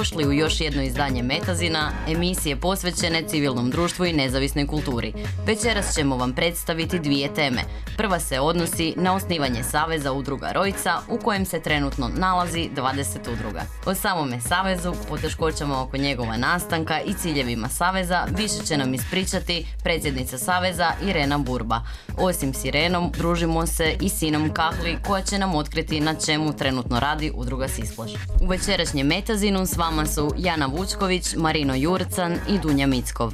Dobrodošli u još jedno izdanje Metazina, emisije posvećene civilnom društvu i nezavisnoj kulturi. Večeras ćemo vam predstaviti dvije teme. Prva se odnosi na osnivanje Saveza udruga Rojca, u kojem se trenutno nalazi 20 udruga. O samome Savezu, poteškoćama oko njegova nastanka i ciljevima Saveza više će nam ispričati predsjednica Saveza Irena Burba. Osim s Irenom, družimo se i sinom Kahli koja će nam otkriti na čemu trenutno radi udruga Sisplaš. U večerašnjem Metazinu s vama su Jana Vučković, Marino Jurcan i Dunja Mickov.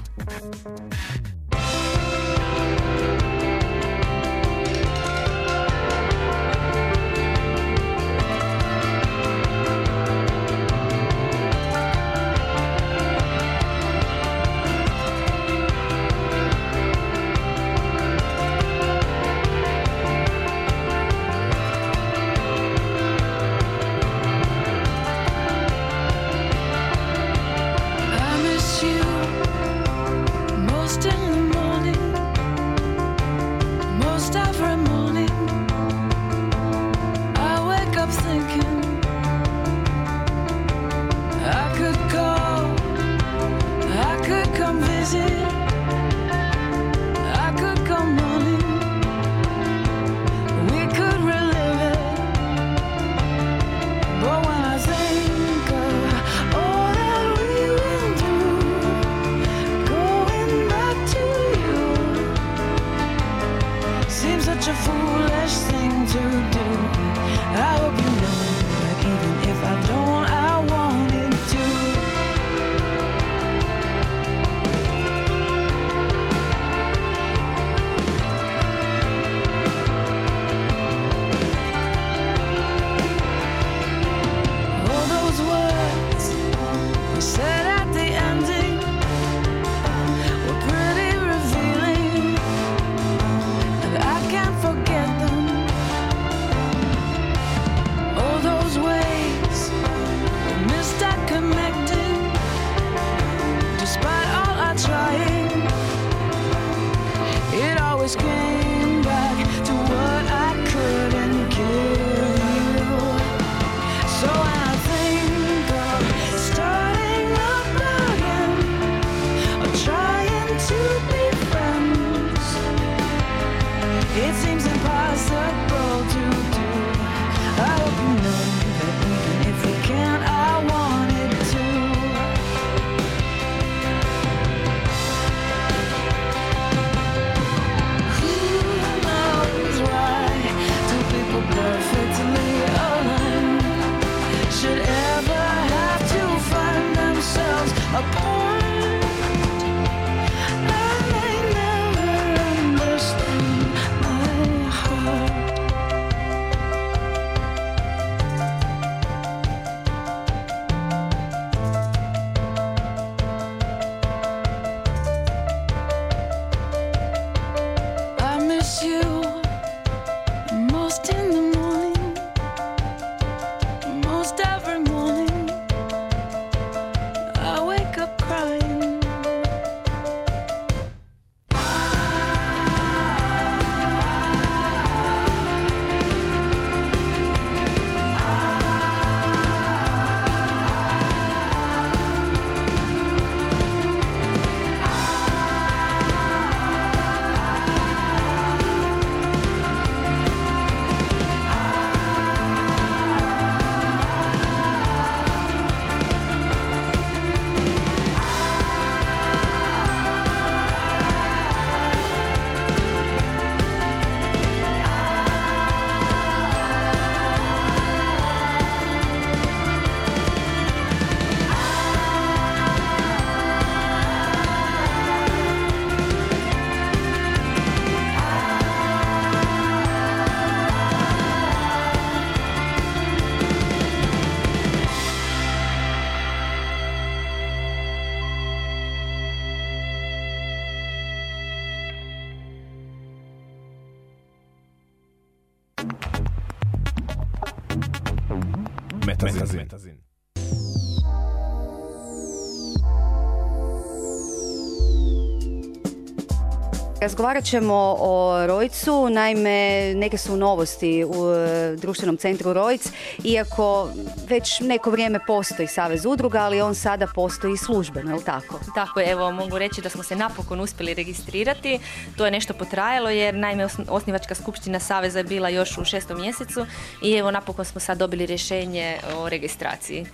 Razgovarat ćemo o Rojcu, naime neke su novosti u e, društvenom centru Rojc, iako već neko vrijeme postoji Savez udruga, ali on sada postoji službeno, je li tako? Tako evo mogu reći da smo se napokon uspjeli registrirati. To je nešto potrajalo jer naime osn- osnivačka skupština Saveza je bila još u šestom mjesecu i evo napokon smo sad dobili rješenje o registraciji.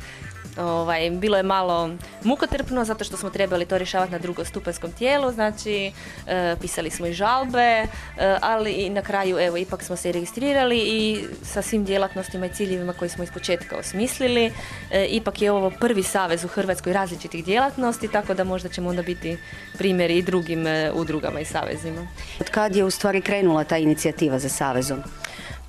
Ovaj, bilo je malo mukotrpno zato što smo trebali to rješavati na drugostupanjskom tijelu, znači e, pisali smo i žalbe, e, ali na kraju evo ipak smo se registrirali i sa svim djelatnostima i ciljevima koje smo ispočetka osmislili. E, ipak je ovo prvi savez u Hrvatskoj različitih djelatnosti, tako da možda ćemo onda biti primjeri i drugim e, udrugama i savezima. Od kad je u stvari krenula ta inicijativa za Savezom?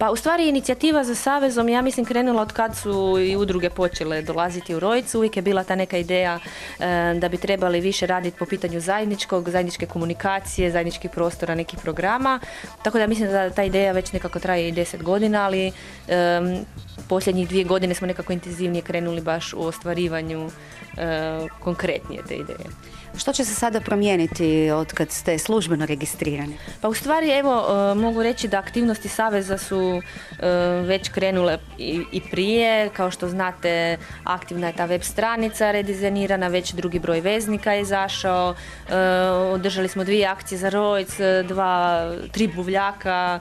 Pa u stvari inicijativa za Savezom, ja mislim krenula od kad su i udruge počele dolaziti u Rojcu, uvijek je bila ta neka ideja e, da bi trebali više raditi po pitanju zajedničkog, zajedničke komunikacije, zajedničkih prostora, nekih programa, tako da mislim da ta ideja već nekako traje i deset godina, ali em, posljednjih dvije godine smo nekako intenzivnije krenuli baš u ostvarivanju e, konkretnije te ideje. Što će se sada promijeniti od kad ste službeno registrirani? Pa u stvari evo e, mogu reći da aktivnosti Saveza su e, već krenule i, prije. Kao što znate aktivna je ta web stranica redizajnirana, već drugi broj veznika je izašao. E, održali smo dvije akcije za Rojc, dva, tri buvljaka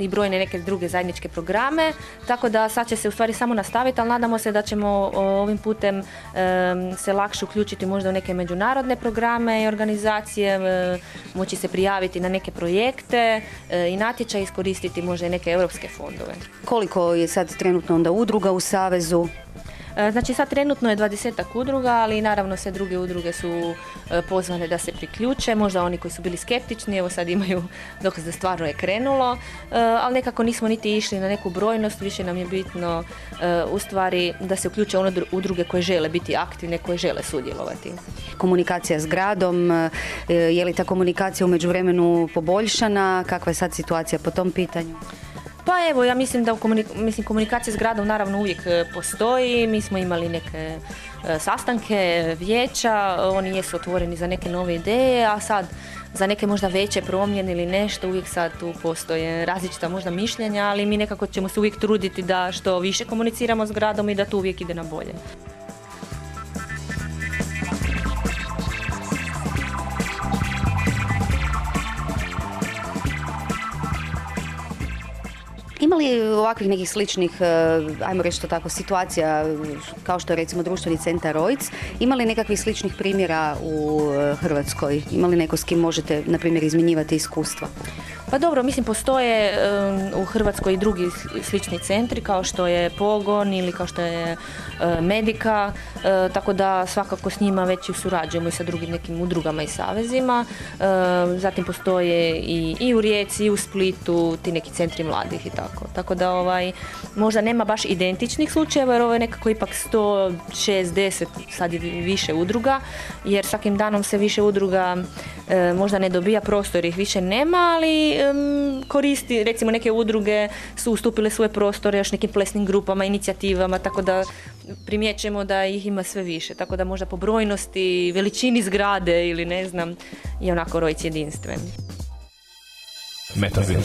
i brojne neke druge zajedničke programe. Tako da sad će se u stvari samo nastaviti, ali nadamo se da ćemo ovim putem se lakše uključiti možda u neke međunarodne programe i organizacije, e, moći se prijaviti na neke projekte e, i natječaj iskoristiti možda i neke europske fondove. Koliko je sad trenutno onda udruga u Savezu? E, Znači sad trenutno je 20 udruga, ali naravno sve druge udruge su e, pozvane da se priključe, možda oni koji su bili skeptični, evo sad imaju dokaz da stvarno je krenulo, e, ali nekako nismo niti išli na neku brojnost, više nam je bitno u stvari da se uključe one dru- udruge koje žele biti aktivne, koje žele sudjelovati. Komunikacija s gradom, je li ta komunikacija u međuvremenu poboljšana? Kakva je sad situacija po tom pitanju? Pa evo, ja mislim da u komunik- mislim, komunikacija s gradom naravno uvijek e, postoji. Mi smo imali neke e, sastanke, vijeća, oni jesu otvoreni za neke nove ideje, a sad za neke možda veće promjene ili nešto, uvijek sad tu postoje različita možda mišljenja, ali mi nekako ćemo se uvijek truditi da što više komuniciramo s gradom i da to uvijek ide na bolje. Ima li ovakvih nekih sličnih, e, ajmo reći to tako, situacija kao što je recimo društveni centar Rojc? Ima li nekakvih sličnih primjera u e, Hrvatskoj? Ima li neko s kim možete, na primjer, izmjenjivati iskustva? Pa dobro, mislim postoje u Hrvatskoj i drugi sli- slični centri kao što je Pogon ili kao što je uh, Medika, uh, tako da svakako s njima već i surađujemo i sa drugim nekim udrugama i savezima. Zatim postoje i, u Rijeci i u Splitu ti neki centri mladih i tako. Tako da ovaj, možda nema baš identičnih slučajeva jer ovo je nekako ipak 160, sad je vi- više udruga, jer svakim danom se više udruga e, možda ne dobija prostor, ih više nema, ali koristi, recimo neke udruge su ustupile svoje prostore još nekim plesnim grupama, inicijativama, tako da primjećujemo da ih ima sve više, tako da možda po brojnosti, veličini zgrade ili ne znam, je onako Rojc jedinstven. Metazin.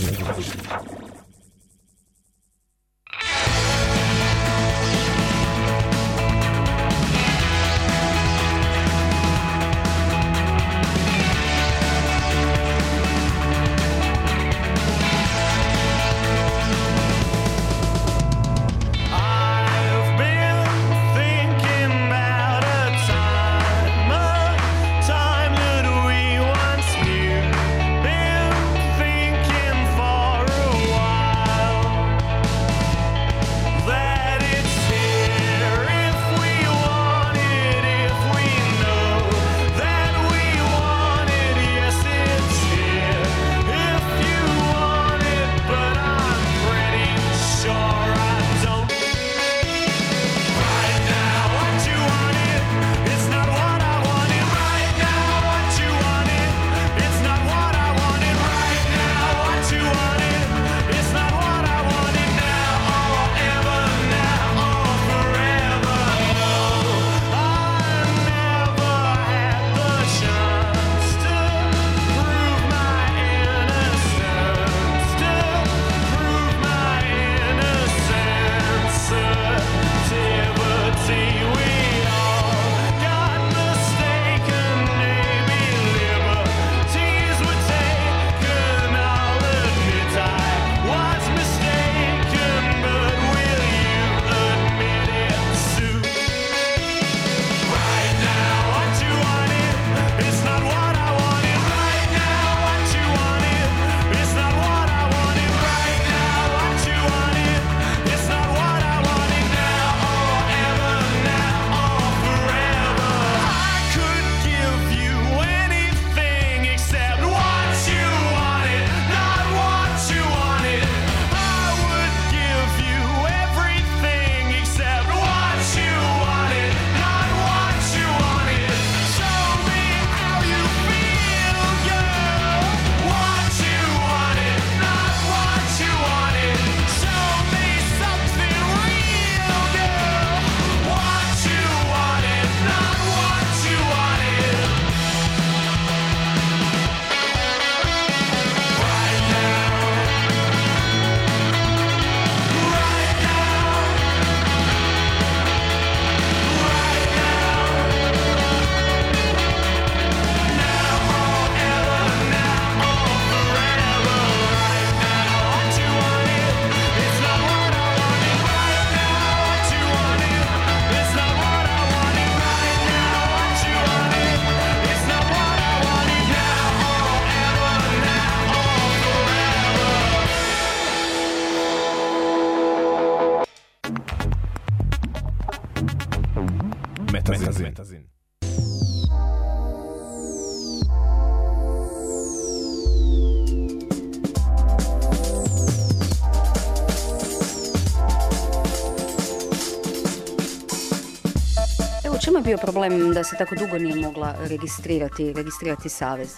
Problem da se tako dugo nije mogla registrirati, registrirati savez?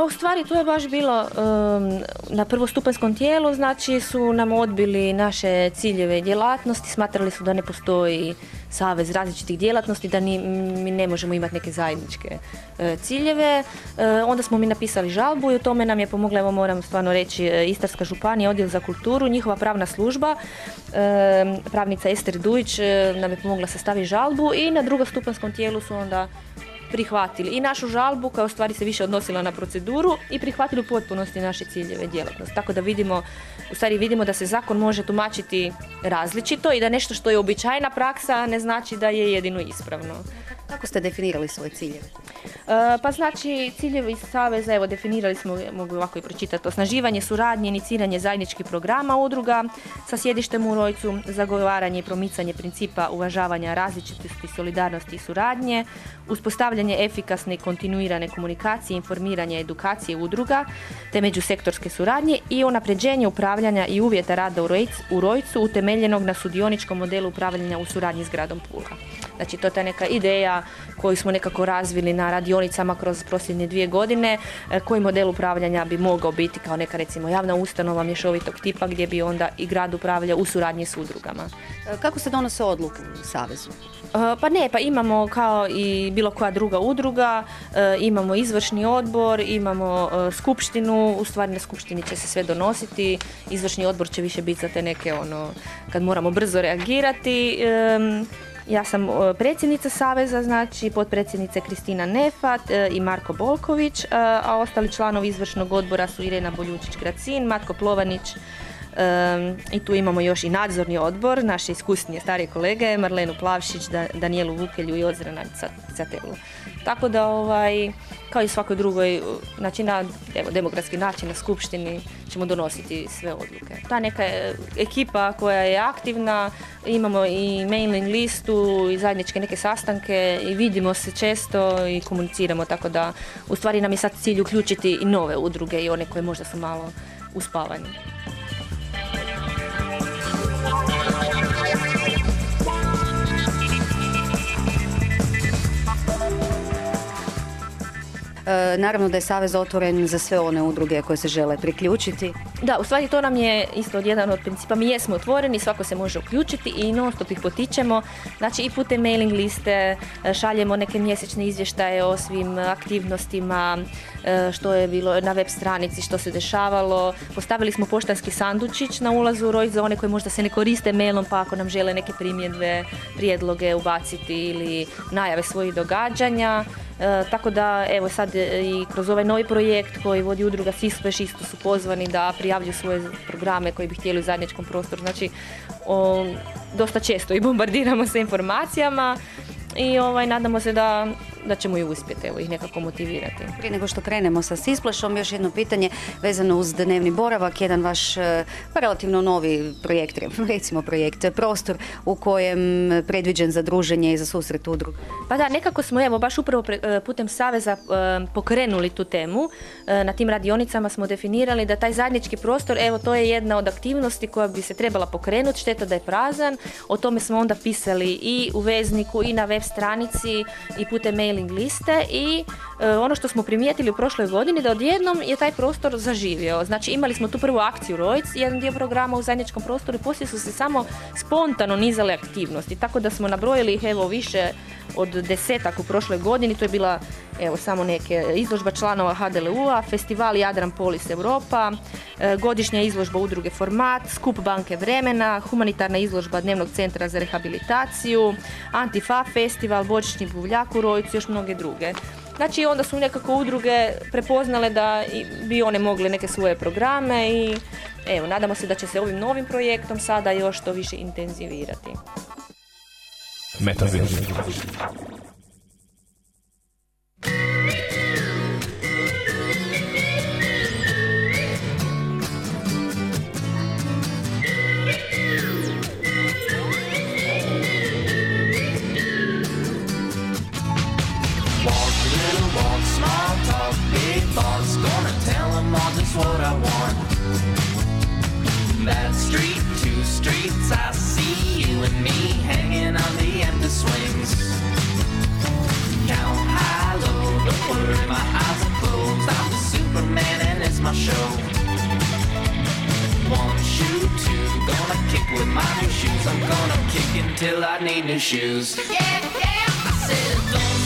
Pa u stvari to je baš bilo um, na prvostupanjskom tijelu, znači su nam odbili naše ciljeve i djelatnosti, smatrali su da ne postoji savez različitih djelatnosti, da ni, mi ne možemo imati neke zajedničke e, ciljeve. E, onda smo mi napisali žalbu i u tome nam je pomogla, evo moram stvarno reći, e, Istarska županija, odjel za kulturu, njihova pravna služba, e, pravnica Ester Dujić e, nam je pomogla sastaviti žalbu i na drugostupanjskom tijelu su onda prihvatili i našu žalbu koja u stvari se više odnosila na proceduru i prihvatili u potpunosti naše ciljeve i djelatnost. Tako da vidimo, u stvari vidimo da se zakon može tumačiti različito i da nešto što je običajna praksa ne znači da je jedino ispravno. Kako ste definirali svoje ciljeve? E, Pa znači ciljevi Saveza, evo definirali smo, mogu ovako i pročitati, osnaživanje suradnje, iniciranje zajedničkih programa udruga sa sjedištem u Rojcu, zagovaranje i promicanje principa uvažavanja različitosti, solidarnosti i suradnje, uspostavljanje efikasne i kontinuirane komunikacije, informiranja i edukacije udruga, te međusektorske suradnje i unapređenje upravljanja i uvjeta rada u Rojcu utemeljenog na sudioničkom modelu upravljanja u suradnji s gradom Pula. Znači to je ta neka ideja koju smo nekako razvili na radionicama kroz posljednje dvije godine, e, koji model upravljanja bi mogao biti kao neka recimo javna ustanova mješovitog tipa gdje bi onda i grad upravljao u suradnji s udrugama. E, Kako se donose odluke u savezu? E, Pa ne, pa imamo kao i bilo koja druga udruga, e, imamo izvršni odbor, imamo e, skupštinu, u stvari na skupštini će se sve donositi, izvršni odbor će više biti za te neke ono, kad moramo brzo reagirati. Ja sam predsjednica Saveza, znači potpredsjednica Kristina Nefat i Marko Bolković, a ostali članovi izvršnog odbora su Irena Boljučić-Gracin, Matko Plovanić, I tu imamo još i nadzorni odbor, naše iskusnije starije kolege, Marlenu Plavšić, Da- Danijelu Vukelju i Ozrana Catelu. Tako da, ovaj, kao i svakoj drugoj, znači na evo, demokratski način na skupštini ćemo donositi sve odluke. Ta neka e, ekipa koja je aktivna, imamo i mailing listu i zajedničke neke sastanke i vidimo se često i komuniciramo, tako da u stvari nam je sad cilj uključiti i nove udruge i one koje možda su malo uspavani. Naravno da je savez otvoren za sve one udruge koje se žele priključiti. Da, u stvari to nam je isto jedan od principa. Mi jesmo otvoreni, svako se može uključiti i non stop ih potičemo. Znači i putem mailing liste e, šaljemo neke mjesečne izvještaje o svim aktivnostima, e, što je bilo na web stranici, što se dešavalo. Postavili smo poštanski sandučić na ulazu u za one koji možda se ne koriste mailom, pa ako nam žele neke primjedbe, prijedloge ubaciti ili najave svojih događanja. E, tako da, evo sad e, i kroz ovaj novi projekt koji vodi udruga Sispeš isto su pozvani da prijavljuju svoje programe koji bi htjeli u zajedničkom prostoru. Znači, o, dosta često i bombardiramo sa informacijama i ovaj, nadamo se da, da ćemo i uspjeti evo, ih nekako motivirati. Prije nego što krenemo sa Sisplešom, još jedno pitanje vezano uz dnevni boravak, jedan vaš pa relativno novi projekt, recimo projekt, prostor u kojem predviđen za druženje i za susret udruga. Pa da, nekako smo evo baš upravo pre- e, putem Saveza e, pokrenuli tu temu. Na tim radionicama smo definirali da taj zajednički prostor, evo to je jedna od aktivnosti koja bi se trebala pokrenuti, šteta da je prazan. O tome smo onda pisali i u vezniku i na web stranici i putem mailing liste i e, ono što smo primijetili u prošloj godini da odjednom je taj prostor zaživio. Znači imali smo tu prvu akciju Rojc, jedan dio programa u zajedničkom prostoru i poslije su se samo spontano nizale aktivnosti. Tako da smo nabrojili ih evo više od desetak u prošloj godini, to je bila evo samo neke izložba članova HDLU-a, festival Jadran Polis Europa, e, godišnja izložba udruge Format, skup banke vremena, humanitarna izložba Dnevnog centra za rehabilitaciju, Antifa festival, božićni buvljak u Rojcu, još mnoge druge. Znači onda su nekako udruge prepoznale da bi one mogle neke svoje programe i evo, nadamo se da će se ovim novim projektom sada još to više intenzivirati. What I want. That street, two streets, I I'm gonna kick until I need new shoes. Yeah, yeah. I said,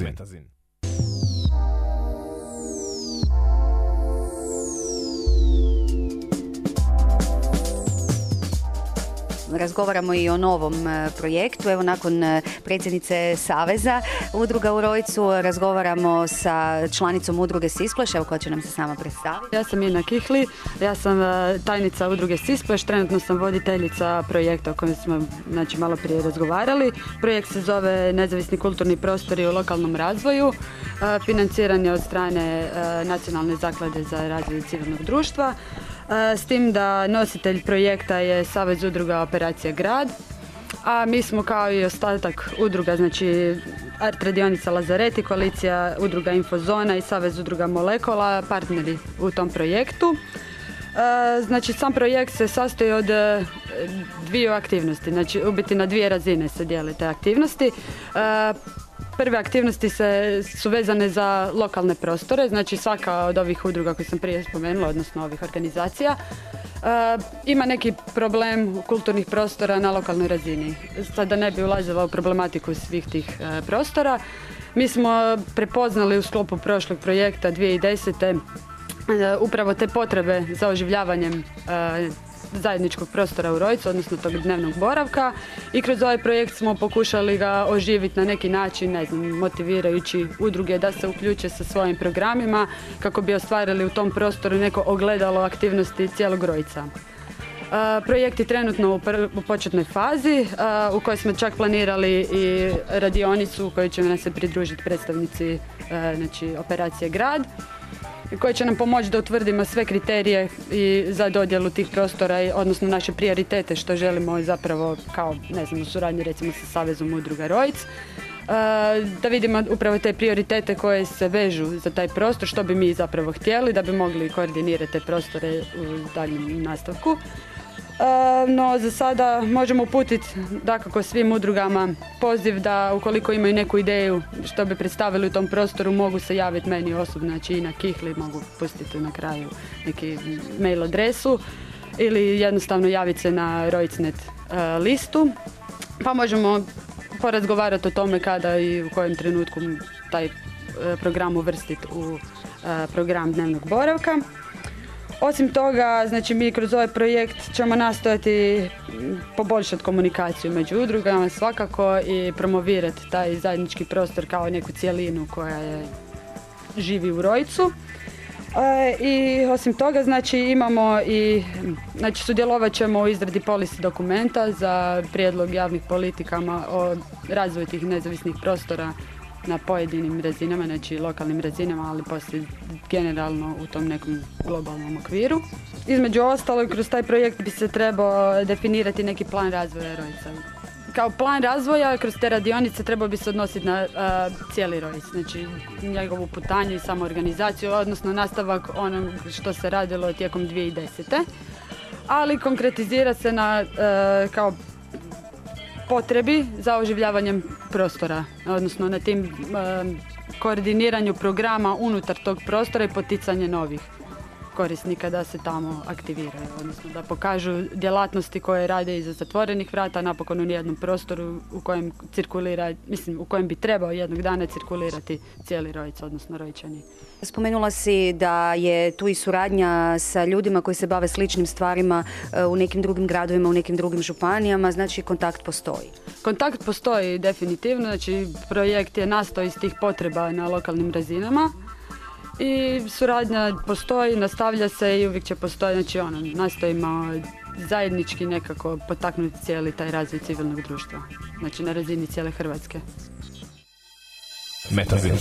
Metazin. Metazin. Razgovaramo i o novom e, projektu. Evo nakon e, predsjednice Saveza udruga u Rojcu razgovaramo sa članicom udruge Sispleš, evo koja će nam se sama predstaviti. Ja sam Ina Kihli, ja sam e, tajnica udruge Sispleš, trenutno sam voditeljica projekta o kojem smo znači, malo prije razgovarali. Projekt se zove Nezavisni kulturni prostori u lokalnom razvoju, financiran je od strane Nacionalne zaklade za razvoj civilnog društva, s tim da nositelj projekta je Savez udruga Operacija Grad, a mi smo kao i ostatak udruga, znači Art radionica Lazareti, koalicija udruga Infozona i Savez udruga Molekula, partneri u tom projektu. E, Znači sam projekt se sastoji od e, dviju aktivnosti, znači u biti na dvije razine se dijele te aktivnosti. Prve aktivnosti se, su vezane za lokalne prostore, znači svaka od ovih udruga koje sam prije spomenula, odnosno ovih organizacija, e, ima neki problem kulturnih prostora na lokalnoj razini. Sada ne bi ulazila u problematiku svih tih e, prostora. Mi smo prepoznali u sklopu prošlog projekta 2010. e, upravo te potrebe za oživljavanjem zajedničkog prostora u Rojcu, odnosno tog dnevnog boravka i kroz ovaj projekt smo pokušali ga oživiti na neki način, ne znam, motivirajući udruge da se uključe sa svojim programima kako bi ostvarili u tom prostoru neko ogledalo aktivnosti cijelog Rojca. Uh, projekt je trenutno u, početnoj fazi uh, u kojoj smo čak planirali i radionicu u kojoj će nam se pridružiti predstavnici uh, znači, operacije Grad koji će nam pomoći da utvrdimo sve kriterije i za dodjelu tih prostora, i- odnosno naše prioritete što želimo zapravo kao, ne znam, u suradnji recimo sa Savezom udruga Rojc. E, da vidimo upravo te prioritete koje se vežu za taj prostor, što bi mi zapravo htjeli da bi mogli koordinirati te prostore u daljnjem nastavku. E, No, za sada možemo uputiti dakako svim udrugama poziv da ukoliko imaju neku ideju što bi predstavili u tom prostoru mogu se javiti meni osobno, znači i na Kihli mogu pustiti na kraju neki mail adresu ili jednostavno javiti se na Rojcnet e, listu pa možemo porazgovarati o tome kada i u kojem trenutku taj e, program uvrstiti u program dnevnog boravka. Osim toga, znači mi kroz ovaj projekt ćemo nastojati poboljšati komunikaciju među udrugama svakako i promovirati taj zajednički prostor kao neku cjelinu koja je živi u Rojcu. E, I osim toga, znači imamo i, znači sudjelovat ćemo u izradi polisi dokumenta za prijedlog javnih politikama o razvoju tih nezavisnih prostora na pojedinim razinama, znači lokalnim razinama, ali poslije generalno u tom nekom globalnom okviru. Između ostalog, kroz taj projekt bi se trebao definirati neki plan razvoja Rojca. Kao plan razvoja kroz te radionice trebao bi se odnositi na a, cijeli Rojc, znači njegovu putanju i samu organizaciju, odnosno nastavak onog što se radilo tijekom 2010. Ali konkretizira se na e, kao potrebi za oživljavanjem prostora, odnosno na tim em, koordiniranju programa unutar tog prostora i poticanje novih korisnika da se tamo aktiviraju, odnosno da pokažu djelatnosti koje rade iza zatvorenih vrata, napokon u jednom prostoru u kojem cirkulira, mislim u kojem bi trebao jednog dana cirkulirati cijeli Rojc, odnosno Rojčani. Spomenula si da je tu i suradnja sa ljudima koji se bave sličnim stvarima e, u nekim drugim gradovima, u nekim drugim županijama, znači kontakt postoji. Kontakt postoji definitivno, znači projekt je nastao iz tih potreba na lokalnim razinama i suradnja postoji, nastavlja se i uvijek će postojati, znači ono, nastojimo zajednički nekako potaknuti cijeli taj razvoj civilnog društva, znači na razini cijele Hrvatske. Metazin.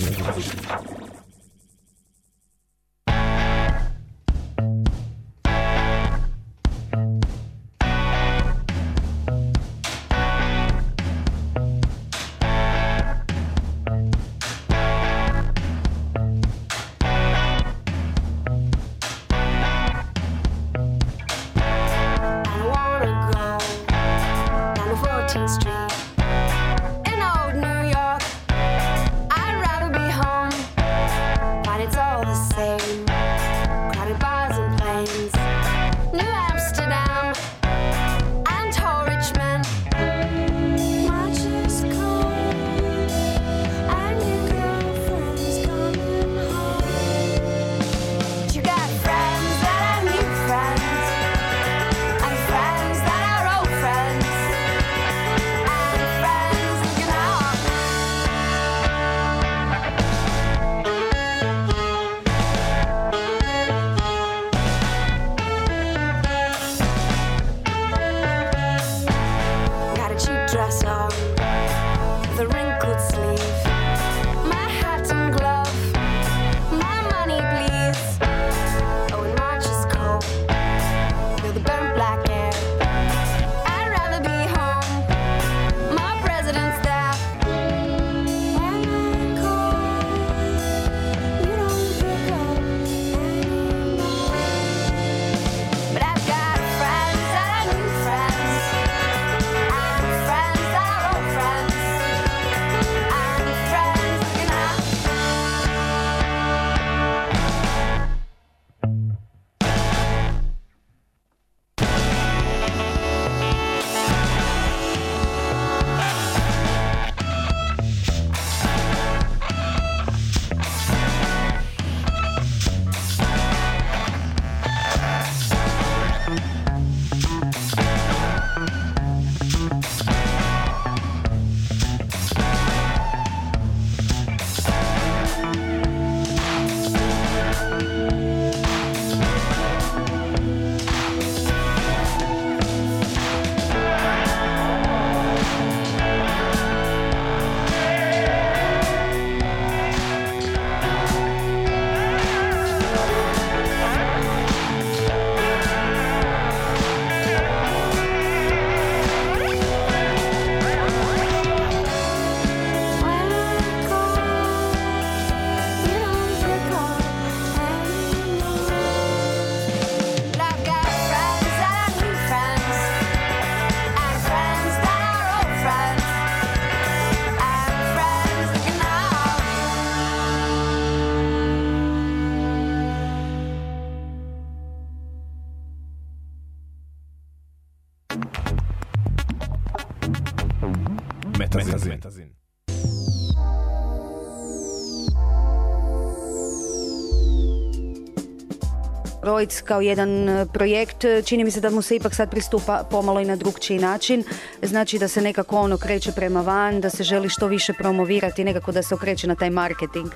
Rojc kao jedan e, projekt, e, čini mi se da mu se ipak sad pristupa pomalo i na drugčiji način. Znači da se nekako ono kreće prema van, da se želi što više promovirati, nekako da se okreće na taj marketing.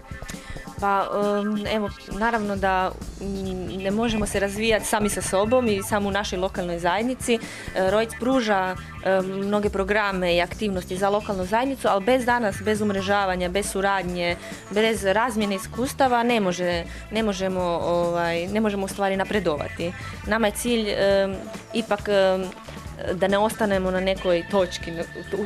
Pa um, evo, naravno da ne možemo se razvijati sami sa sobom i samo u našoj lokalnoj zajednici. E, Rojc pruža e, mnoge programe i aktivnosti za lokalnu zajednicu, ali bez danas, bez umrežavanja, bez suradnje, bez razmjene iskustava ne, može, ne, možemo, ovaj, ne možemo u stvari napredovati. Nama je cilj em, ipak da ne ostanemo na nekoj točki,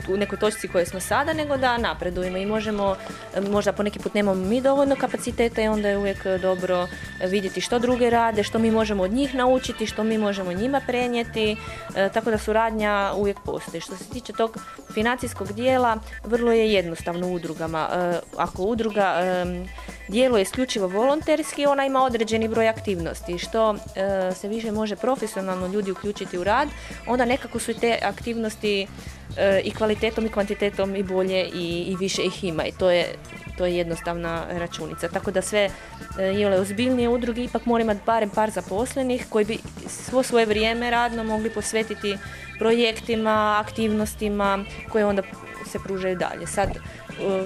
u- nekoj točci koje smo sada, nego da napredujemo i možemo, možda po neki put nemamo mi dovoljno kapaciteta i onda je uvijek dobro vidjeti što druge rade, što mi možemo od njih naučiti, što mi možemo njima prenijeti, e, tako da suradnja uvijek postoji. Što se tiče tog financijskog dijela, vrlo je jednostavno udrugama. E, Ako udruga djeluje isključivo volonterski, ona ima određeni broj aktivnosti. Što e, se više može profesionalno ljudi uključiti u rad, onda nekako su te aktivnosti e, i kvalitetom i kvantitetom i bolje i, i više ih ima i to je to je jednostavna računica. Tako da sve e, iole ozbiljnije udruge ipak moraju imati barem par zaposlenih koji bi svo svoje vrijeme radno mogli posvetiti projektima, aktivnostima koje onda se pružaju dalje. Sad,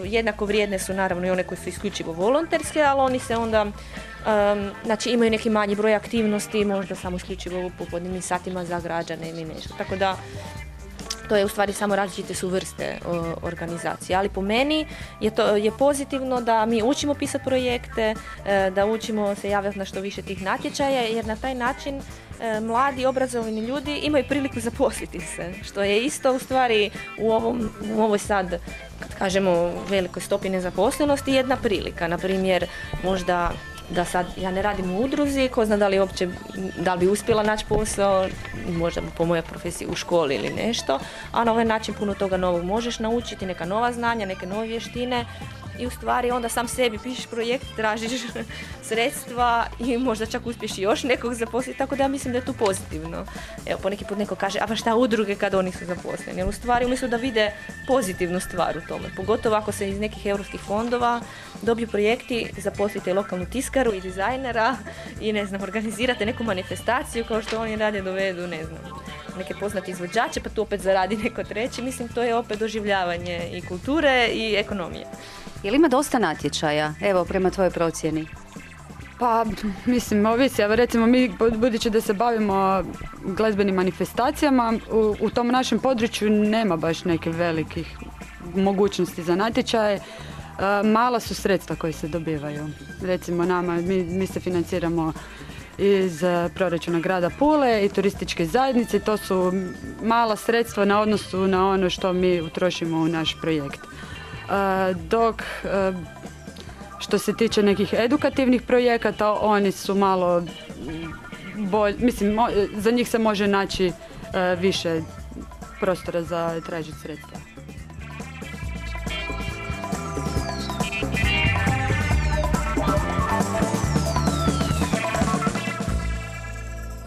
jednako vrijedne su naravno i one koje su isključivo volonterske, ali oni se onda em, znači imaju neki manji broj aktivnosti, možda samo isključivo u popodnevnim satima za građane ili nešto. Tako da to je u stvari samo različite su vrste o, organizacije, ali po meni je to je pozitivno da mi učimo pisati projekte, e, da učimo se javljati na što više tih natječaja, jer na taj način mladi obrazovani ljudi imaju priliku zaposliti se, što je isto u stvari u ovom u ovoj sad kad kažemo velikoj stopi nezaposlenosti jedna prilika, na primjer možda da sad ja ne radim u udruzi, ko zna da li uopće, da li bi uspjela naći posao, možda po mojoj profesiji u školi ili nešto, a na ovaj način puno toga novog možeš naučiti, neka nova znanja, neke nove vještine i u stvari onda sam sebi pišeš projekt, tražiš sredstva i možda čak uspješ još nekog zaposliti, tako da ja mislim da je tu pozitivno. Evo, poneki put neko kaže, a pa šta udruge kad oni su zaposleni? Jer u stvari umjesto da vide pozitivnu stvar u tome, pogotovo ako se iz nekih europskih fondova dobiju projekti, zaposlite lokalnu tiskaru i dizajnera i ne znam, organizirate neku manifestaciju kao što oni rade, dovedu, ne znam, neke poznate izvođače, pa tu opet zaradi neko treći. Mislim, to je opet doživljavanje i kulture i ekonomije. Jel ima dosta natječaja, evo, prema tvojoj procjeni? Pa, mislim, ovisi, evo recimo mi, bu- budući da se bavimo glazbenim manifestacijama, u, u tom našem području nema baš neke velikih mogućnosti za natječaje. E, mala su sredstva koje se dobivaju. Recimo nama, mi, mi se financiramo iz e, proračuna grada Pule i turističke zajednice. To su mala sredstva na odnosu na ono što mi utrošimo u naš projekt. Dok što se tiče nekih edukativnih projekata, oni su malo bolj, mislim, za njih se može naći više prostora za tražiti sredstva.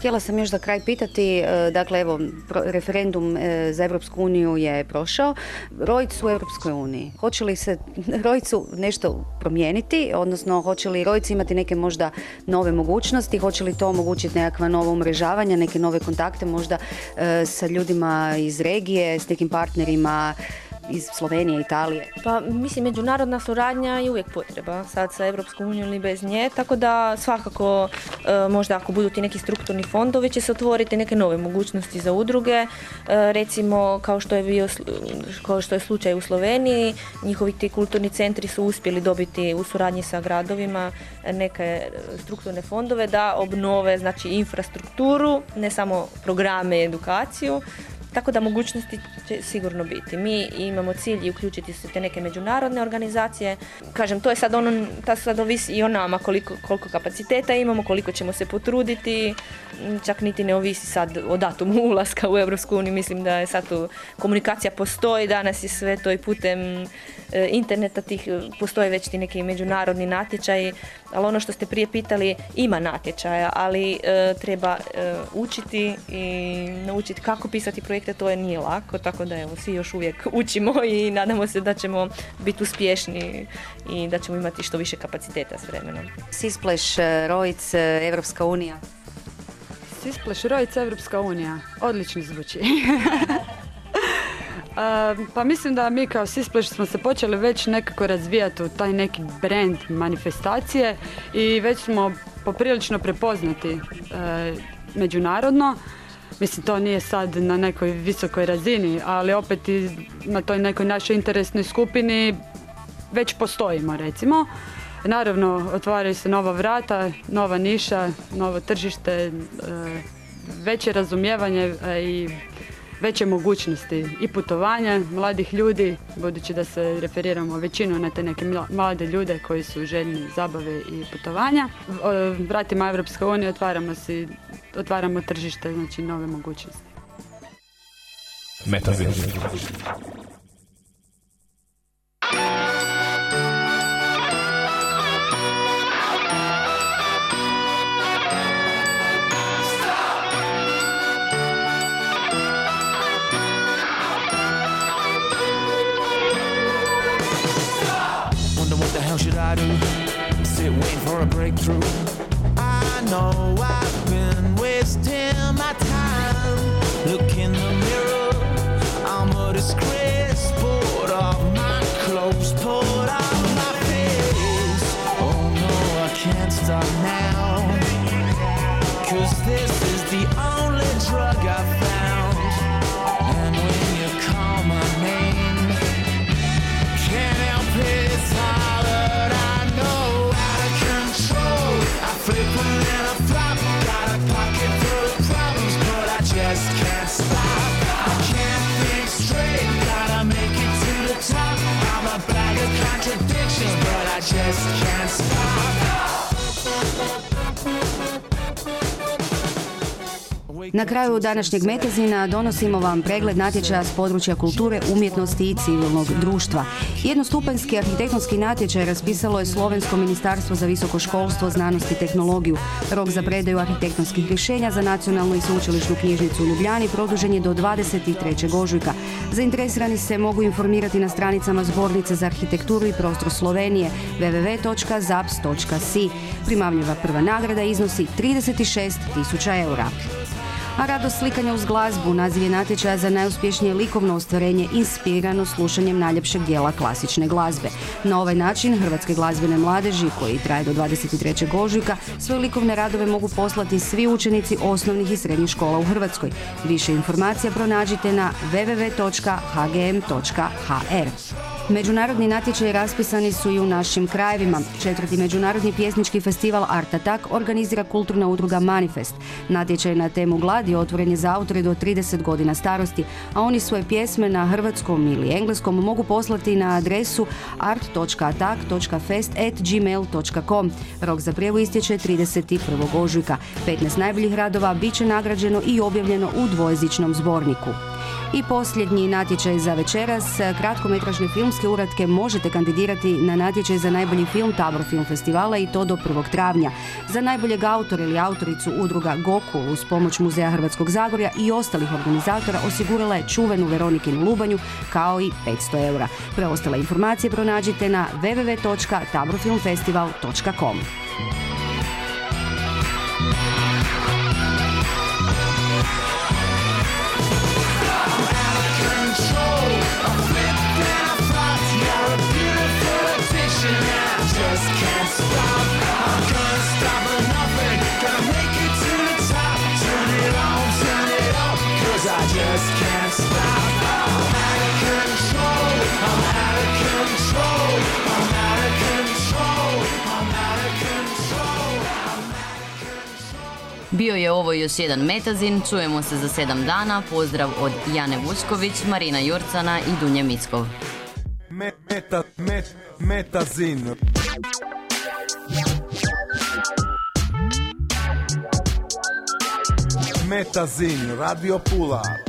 Htjela sam još za kraj pitati, e, dakle evo, referendum e, za Europsku uniju je prošao. Rojc u Europskoj uniji. Hoće li se Rojcu nešto promijeniti, odnosno hoće li Rojc imati neke možda nove mogućnosti, hoće li to omogućiti nekakva nova umrežavanja, neke nove kontakte možda e, sa ljudima iz regije, s nekim partnerima iz Slovenije, Italije? Pa mislim međunarodna suradnja je uvijek potreba sad sa Europskom unijom ili bez nje, tako da svakako e, možda ako budu ti neki strukturni fondovi će se otvoriti neke nove mogućnosti za udruge, E, recimo kao što je bio kao što je slučaj u Sloveniji, njihovi ti kulturni centri su uspjeli dobiti u suradnji sa gradovima neke strukturne fondove da obnove znači infrastrukturu, ne samo programe i edukaciju, tako da mogućnosti će sigurno biti. Mi imamo cilj i uključiti se te neke međunarodne organizacije. Kažem, to je sad ono, ta sad ovisi i o nama koliko, koliko kapaciteta imamo, koliko ćemo se potruditi. Čak niti ne ovisi sad o datumu ulaska u uniju. Mislim da je sad tu komunikacija postoji, danas je sve to i putem interneta tih, e, postoje već ti neki međunarodni natječaji, ali ono što ste prije pitali, ima natječaja, ali e, treba e, učiti i naučiti kako pisati projekte, to je nije lako, tako da evo, svi još uvijek učimo i nadamo se da ćemo biti uspješni i da ćemo imati što više kapaciteta s vremenom. Sispleš, Rojc, Evropska unija. Sisplash Rojica Evropska unija. Odlično zvuči. Pa mislim da mi kao Sisplash smo se počeli već nekako razvijati u taj neki brand manifestacije i već smo poprilično prepoznati e, međunarodno. Mislim, to nije sad na nekoj visokoj razini, ali opet i na toj nekoj našoj interesnoj skupini već postojimo, recimo. Naravno, otvaraju se nova vrata, nova niša, novo tržište, e, veće razumijevanje e, i veće mogućnosti i putovanja mladih ljudi, budući da se referiramo većinu na te neke mla- mlade ljude koji su željni zabave i putovanja. O, Vratima Evropske unije otvaramo si, otvaramo tržište, znači nove mogućnosti. Metazin. Hell should I do? Sit waiting for a breakthrough. I know I've been wasting my time. Look in the mirror, I'm a disgrace. Pulled off my clothes, pulled off my face. Oh no, I can't stop now. Cause this is contradictions, but I just can't stop. Na kraju današnjeg metazina donosimo vam pregled natječaja s područja kulture, umjetnosti i civilnog društva. Jednostupanjski arhitektonski natječaj raspisalo je Slovensko ministarstvo za visoko školstvo, znanost i tehnologiju. Rok za predaju arhitektonskih rješenja za nacionalnu i sveučilišnu knjižnicu u Ljubljani produžen je do 23. ožujka. Zainteresirani se mogu informirati na stranicama Zbornice za arhitekturu i prostor Slovenije www.zaps.si. Primamljiva prva nagrada iznosi 36.000 eura. A radost slikanja uz glazbu naziv je natječaja za najuspješnije likovno ostvarenje inspirirano slušanjem najljepšeg dijela klasične glazbe. Na ovaj način Hrvatske glazbene mladeži, koji traje do 23. ožujka, svoje likovne radove mogu poslati svi učenici osnovnih i srednjih škola u Hrvatskoj. Više informacija pronađite na www.hgm.hr. Međunarodni natječaji raspisani su i u našim krajevima. Četvrti međunarodni pjesnički festival Art Attack organizira kulturna udruga Manifest. Natječaj na temu gladi otvoren je za autore do 30 godina starosti, a oni svoje pjesme na hrvatskom ili engleskom mogu poslati na adresu art.attack.fest.gmail.com. Rok za prijavu istječe 31. ožujka. 15 najboljih radova bit će nagrađeno i objavljeno u dvojezičnom zborniku. I posljednji natječaj za večeras, kratkometražne filmske uratke možete kandidirati na natječaj za najbolji film Tabor Film Festivala i to do 1. travnja. Za najboljeg autora ili autoricu udruga Gokul uz pomoć Muzeja Hrvatskog Zagorja i ostalih organizatora osigurala je čuvenu Veronikinu Lubanju kao i 500 eura. Preostale informacije pronađite na www.taborfilmfestival.com. Bio je ovo još jedan metazin, čujemo se za sedam dana, pozdrav od Jane Vučković, Marina Jurcana i Dunje Mickov. Me- meta, met, metazin. Metazin, Radio Pula.